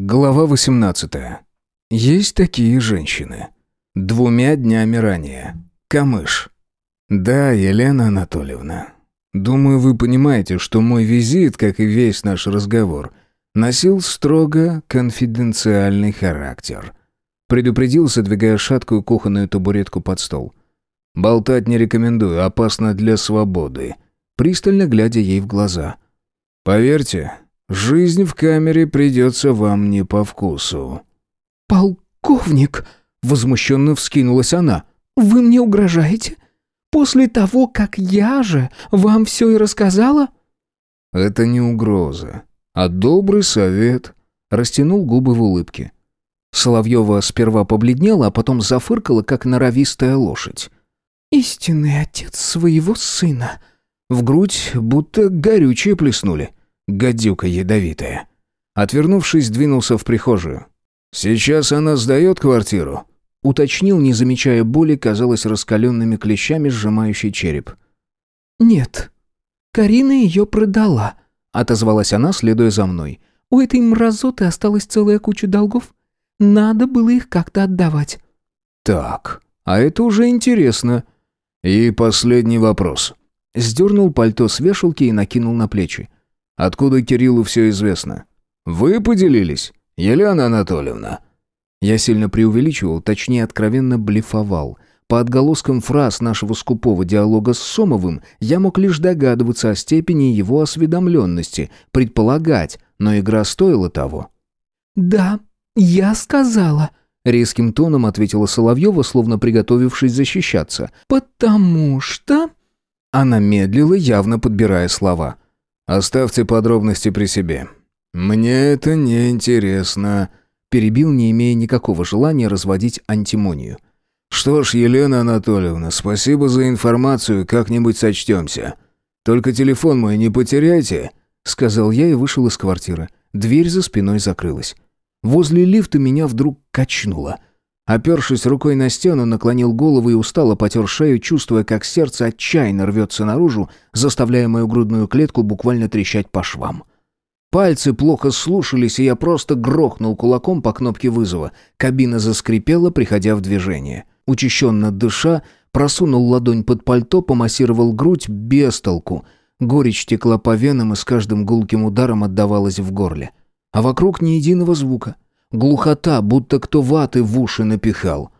Глава 18. Есть такие женщины. Двумя днями ранее. Камыш. Да, Елена Анатольевна. Думаю, вы понимаете, что мой визит, как и весь наш разговор, носил строго конфиденциальный характер. Предупредил, задвигая шаткую кухонную табуретку под стол. Болтать не рекомендую, опасно для свободы. Пристально глядя ей в глаза. Поверьте, Жизнь в камере придется вам не по вкусу». «Полковник!» — возмущенно вскинулась она. «Вы мне угрожаете? После того, как я же вам все и рассказала?» «Это не угроза, а добрый совет», — растянул губы в улыбке. Соловьева сперва побледнела, а потом зафыркала, как норовистая лошадь. «Истинный отец своего сына». В грудь будто горючее плеснули. Гадюка ядовитая. Отвернувшись, двинулся в прихожую. «Сейчас она сдает квартиру?» Уточнил, не замечая боли, казалось раскаленными клещами, сжимающий череп. «Нет. Карина ее продала», — отозвалась она, следуя за мной. «У этой мразоты осталась целая куча долгов. Надо было их как-то отдавать». «Так, а это уже интересно. И последний вопрос». Сдернул пальто с вешалки и накинул на плечи. Откуда Кириллу все известно? Вы поделились, Елена Анатольевна?» Я сильно преувеличивал, точнее откровенно блефовал. По отголоскам фраз нашего скупого диалога с Сомовым я мог лишь догадываться о степени его осведомленности, предполагать, но игра стоила того. «Да, я сказала», — резким тоном ответила Соловьева, словно приготовившись защищаться. «Потому что...» Она медлила, явно подбирая слова. Оставьте подробности при себе. Мне это не интересно. Перебил, не имея никакого желания разводить антимонию. Что ж, Елена Анатольевна, спасибо за информацию, как-нибудь сочтемся. Только телефон мой не потеряйте, сказал я и вышел из квартиры. Дверь за спиной закрылась. Возле лифта меня вдруг качнуло. Опершись рукой на стену, наклонил голову и устало потер шею, чувствуя, как сердце отчаянно рвется наружу, заставляя мою грудную клетку буквально трещать по швам. Пальцы плохо слушались, и я просто грохнул кулаком по кнопке вызова. Кабина заскрипела, приходя в движение. Учащенно дыша, просунул ладонь под пальто, помассировал грудь без толку. Горечь текла по венам и с каждым гулким ударом отдавалась в горле. А вокруг ни единого звука — Глухота, будто кто ваты в уши напихал.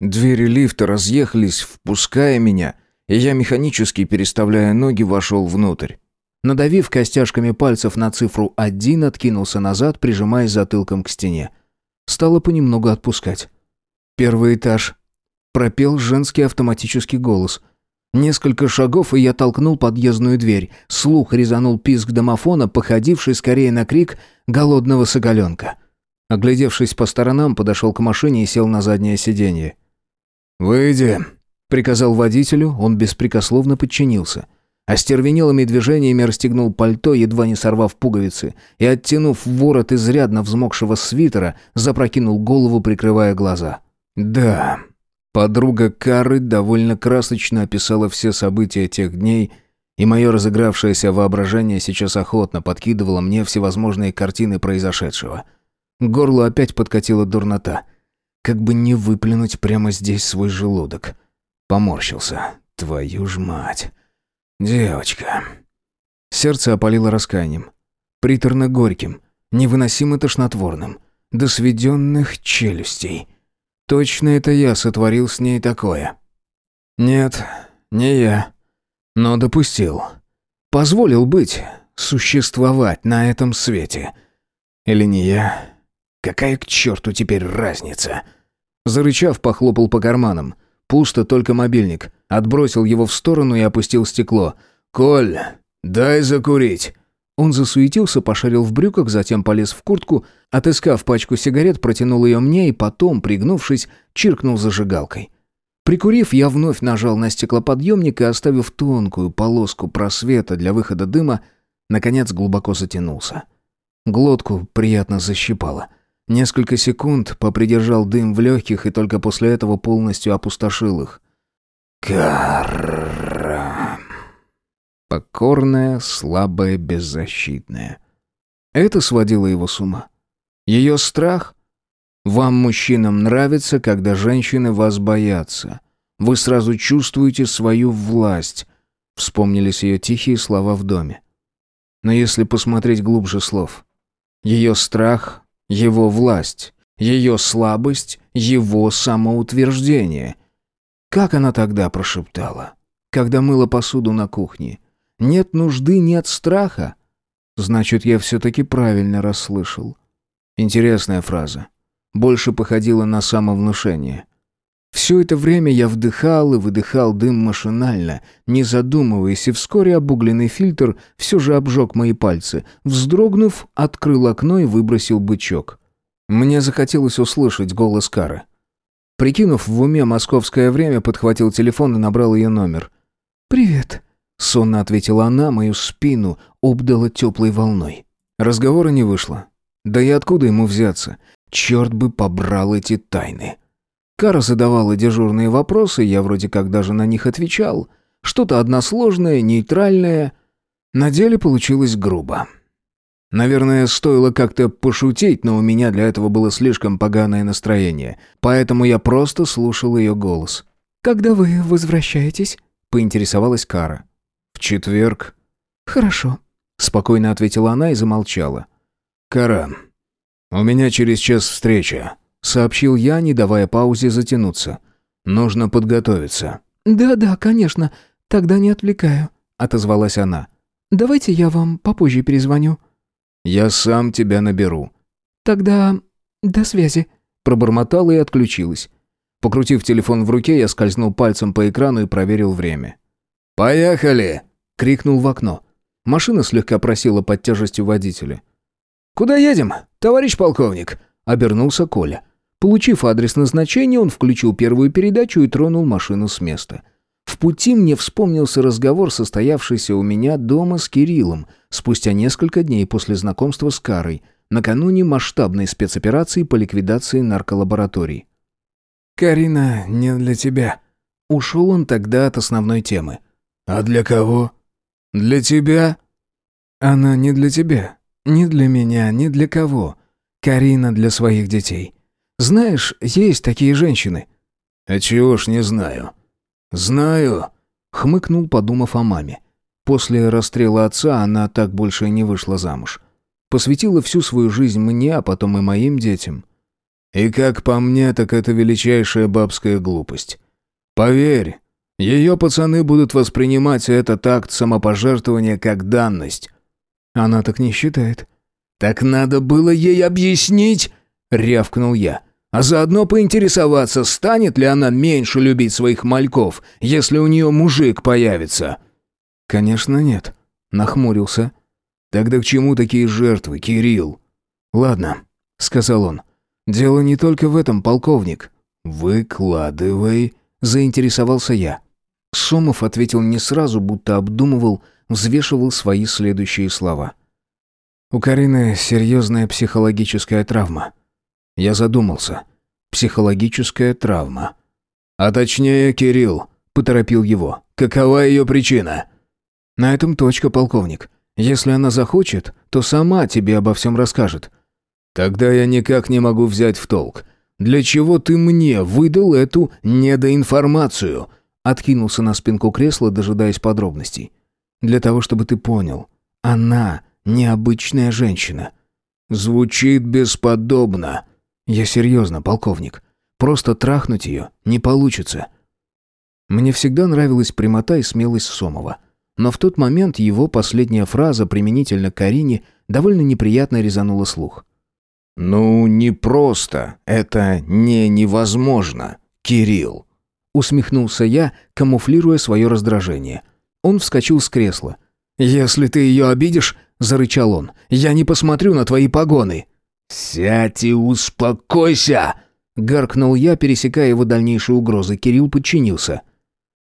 Двери лифта разъехались, впуская меня, и я механически, переставляя ноги, вошел внутрь. Надавив костяшками пальцев на цифру один, откинулся назад, прижимаясь затылком к стене. Стало понемногу отпускать. «Первый этаж», — пропел женский автоматический голос. Несколько шагов, и я толкнул подъездную дверь. Слух резанул писк домофона, походивший скорее на крик голодного соголенка. Оглядевшись по сторонам, подошел к машине и сел на заднее сиденье. «Выйди», — приказал водителю, он беспрекословно подчинился. Остервенелыми движениями расстегнул пальто, едва не сорвав пуговицы, и, оттянув ворот изрядно взмокшего свитера, запрокинул голову, прикрывая глаза. «Да». Подруга Кары довольно красочно описала все события тех дней, и мое разыгравшееся воображение сейчас охотно подкидывало мне всевозможные картины произошедшего — Горло опять подкатила дурнота. Как бы не выплюнуть прямо здесь свой желудок. Поморщился. Твою ж мать. Девочка. Сердце опалило раскаянием. Приторно-горьким. Невыносимо тошнотворным. До сведенных челюстей. Точно это я сотворил с ней такое. Нет, не я. Но допустил. Позволил быть, существовать на этом свете. Или не я, Какая к черту теперь разница? Зарычав, похлопал по карманам. Пусто только мобильник. Отбросил его в сторону и опустил стекло. «Коль, дай закурить!» Он засуетился, пошарил в брюках, затем полез в куртку, отыскав пачку сигарет, протянул ее мне и потом, пригнувшись, чиркнул зажигалкой. Прикурив, я вновь нажал на стеклоподъемник и, оставив тонкую полоску просвета для выхода дыма, наконец глубоко затянулся. Глотку приятно защипало. Несколько секунд попридержал дым в легких и только после этого полностью опустошил их. Карра. Покорная, слабая, беззащитная. Это сводило его с ума. Ее страх? Вам, мужчинам, нравится, когда женщины вас боятся. Вы сразу чувствуете свою власть. Вспомнились ее тихие слова в доме. Но если посмотреть глубже слов. Ее страх, его власть, ее слабость, его самоутверждение. Как она тогда прошептала, когда мыла посуду на кухне? Нет нужды, нет страха. Значит, я все-таки правильно расслышал. Интересная фраза. Больше походила на самовнушение. Все это время я вдыхал и выдыхал дым машинально, не задумываясь, и вскоре обугленный фильтр все же обжег мои пальцы. Вздрогнув, открыл окно и выбросил бычок. Мне захотелось услышать голос Кары. Прикинув в уме московское время, подхватил телефон и набрал ее номер. «Привет», — сонно ответила она, мою спину обдала теплой волной. Разговора не вышло. Да и откуда ему взяться? Черт бы побрал эти тайны. Кара задавала дежурные вопросы, я вроде как даже на них отвечал. Что-то односложное, нейтральное. На деле получилось грубо. Наверное, стоило как-то пошутить, но у меня для этого было слишком поганое настроение. Поэтому я просто слушал ее голос. «Когда вы возвращаетесь?» — поинтересовалась Кара. «В четверг». «Хорошо», — спокойно ответила она и замолчала. «Кара, у меня через час встреча», — сообщил я, не давая паузе затянуться. «Нужно подготовиться». «Да-да, конечно. Тогда не отвлекаю», — отозвалась она. «Давайте я вам попозже перезвоню». «Я сам тебя наберу». «Тогда до связи», — пробормотала и отключилась. Покрутив телефон в руке, я скользнул пальцем по экрану и проверил время. «Поехали!» — крикнул в окно. Машина слегка просела под тяжестью водителя. «Куда едем, товарищ полковник?» — обернулся Коля. Получив адрес назначения, он включил первую передачу и тронул машину с места. В пути мне вспомнился разговор, состоявшийся у меня дома с Кириллом, спустя несколько дней после знакомства с Карой, накануне масштабной спецоперации по ликвидации нарколабораторий. «Карина не для тебя». Ушел он тогда от основной темы. «А для кого?» «Для тебя?» «Она не для тебя. Ни для меня, ни для кого. Карина для своих детей. Знаешь, есть такие женщины». «А чего ж не знаю?» «Знаю», — хмыкнул, подумав о маме. После расстрела отца она так больше не вышла замуж. Посвятила всю свою жизнь мне, а потом и моим детям. И как по мне, так это величайшая бабская глупость. Поверь, ее пацаны будут воспринимать этот акт самопожертвования как данность. Она так не считает. «Так надо было ей объяснить!» — рявкнул я. «А заодно поинтересоваться, станет ли она меньше любить своих мальков, если у нее мужик появится?» «Конечно нет», — нахмурился. «Тогда к чему такие жертвы, Кирилл?» «Ладно», — сказал он. «Дело не только в этом, полковник». «Выкладывай», — заинтересовался я. Сомов ответил не сразу, будто обдумывал, взвешивал свои следующие слова. «У Карины серьезная психологическая травма». Я задумался. «Психологическая травма». «А точнее, Кирилл», — поторопил его. «Какова ее причина?» «На этом точка, полковник. Если она захочет, то сама тебе обо всем расскажет». «Тогда я никак не могу взять в толк. Для чего ты мне выдал эту недоинформацию?» Откинулся на спинку кресла, дожидаясь подробностей. Для того, чтобы ты понял. Она необычная женщина. Звучит бесподобно. Я серьезно, полковник. Просто трахнуть ее не получится. Мне всегда нравилась прямота и смелость Сомова. Но в тот момент его последняя фраза применительно к Карине довольно неприятно резанула слух. «Ну, не просто. Это не невозможно, Кирилл», — усмехнулся я, камуфлируя свое раздражение. Он вскочил с кресла. «Если ты ее обидишь», — зарычал он, — «я не посмотрю на твои погоны». «Сядь и успокойся!» — гаркнул я, пересекая его дальнейшие угрозы. Кирилл подчинился.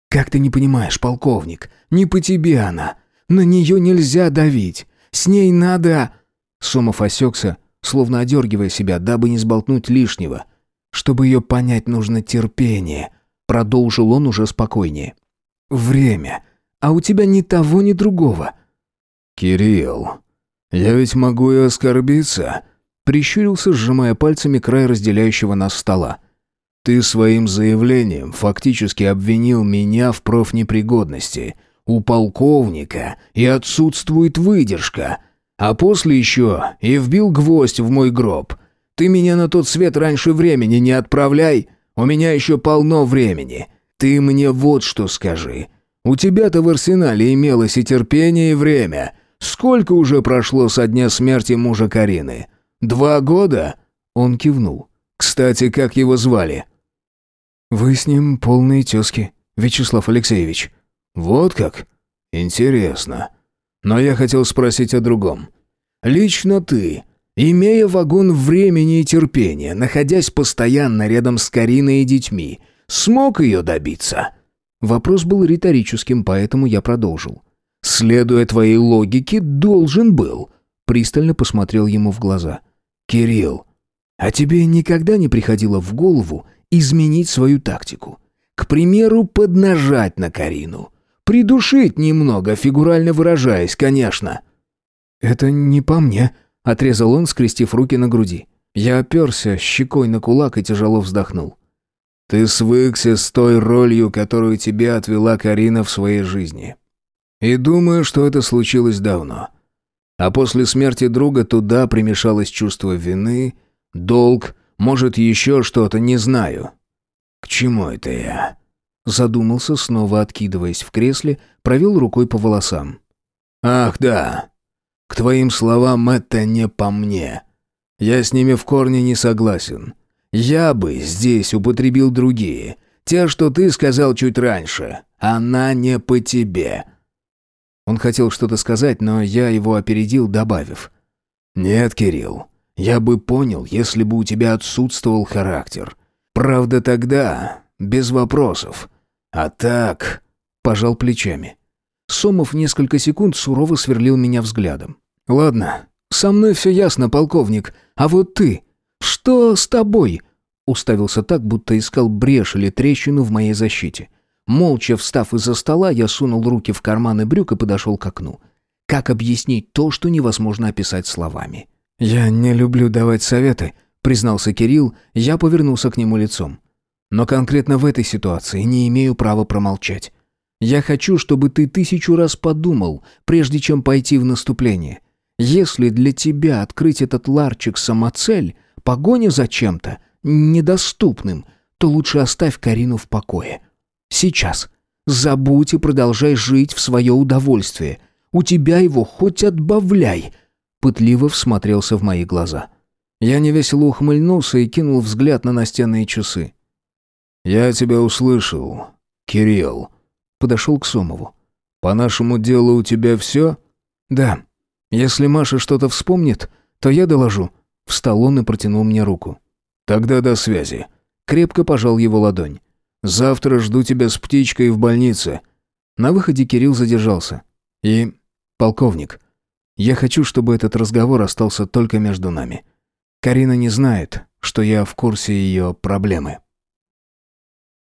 «Как ты не понимаешь, полковник? Не по тебе она. На нее нельзя давить. С ней надо...» Сомов осекся, словно одергивая себя, дабы не сболтнуть лишнего. «Чтобы ее понять, нужно терпение», — продолжил он уже спокойнее. «Время а у тебя ни того, ни другого». «Кирилл, я ведь могу и оскорбиться», — Прищурился, сжимая пальцами край разделяющего нас стола. «Ты своим заявлением фактически обвинил меня в профнепригодности. У полковника и отсутствует выдержка. А после еще и вбил гвоздь в мой гроб. Ты меня на тот свет раньше времени не отправляй. У меня еще полно времени. Ты мне вот что скажи. У тебя-то в арсенале имелось и терпение, и время. Сколько уже прошло со дня смерти мужа Карины? Два года?» Он кивнул. «Кстати, как его звали?» «Вы с ним полные тезки, Вячеслав Алексеевич». «Вот как? Интересно. Но я хотел спросить о другом. Лично ты, имея вагон времени и терпения, находясь постоянно рядом с Кариной и детьми, смог ее добиться?» Вопрос был риторическим, поэтому я продолжил. «Следуя твоей логике, должен был». Пристально посмотрел ему в глаза. «Кирилл, а тебе никогда не приходило в голову изменить свою тактику? К примеру, поднажать на Карину. Придушить немного, фигурально выражаясь, конечно». «Это не по мне», — отрезал он, скрестив руки на груди. Я оперся щекой на кулак и тяжело вздохнул. Ты свыкся с той ролью, которую тебе отвела Карина в своей жизни. И думаю, что это случилось давно. А после смерти друга туда примешалось чувство вины, долг, может, еще что-то, не знаю. К чему это я? Задумался, снова откидываясь в кресле, провел рукой по волосам. Ах, да. К твоим словам, это не по мне. Я с ними в корне не согласен. Я бы здесь употребил другие. Те, что ты сказал чуть раньше. Она не по тебе». Он хотел что-то сказать, но я его опередил, добавив. «Нет, Кирилл, я бы понял, если бы у тебя отсутствовал характер. Правда, тогда без вопросов. А так...» Пожал плечами. Сомов несколько секунд сурово сверлил меня взглядом. «Ладно, со мной все ясно, полковник. А вот ты...» «Что с тобой?» Уставился так, будто искал брешь или трещину в моей защите. Молча встав из-за стола, я сунул руки в карманы брюк и подошел к окну. Как объяснить то, что невозможно описать словами? «Я не люблю давать советы», — признался Кирилл, я повернулся к нему лицом. «Но конкретно в этой ситуации не имею права промолчать. Я хочу, чтобы ты тысячу раз подумал, прежде чем пойти в наступление. Если для тебя открыть этот ларчик самоцель, погоня за чем-то, недоступным, то лучше оставь Карину в покое. Сейчас. Забудь и продолжай жить в свое удовольствие. У тебя его хоть отбавляй. Пытливо всмотрелся в мои глаза. Я невесело ухмыльнулся и кинул взгляд на настенные часы. «Я тебя услышал, Кирилл», — подошел к Сомову. «По нашему делу у тебя все?» «Да. Если Маша что-то вспомнит, то я доложу». Встал он и протянул мне руку. «Тогда до связи». Крепко пожал его ладонь. «Завтра жду тебя с птичкой в больнице». На выходе Кирилл задержался. «И, полковник, я хочу, чтобы этот разговор остался только между нами. Карина не знает, что я в курсе ее проблемы».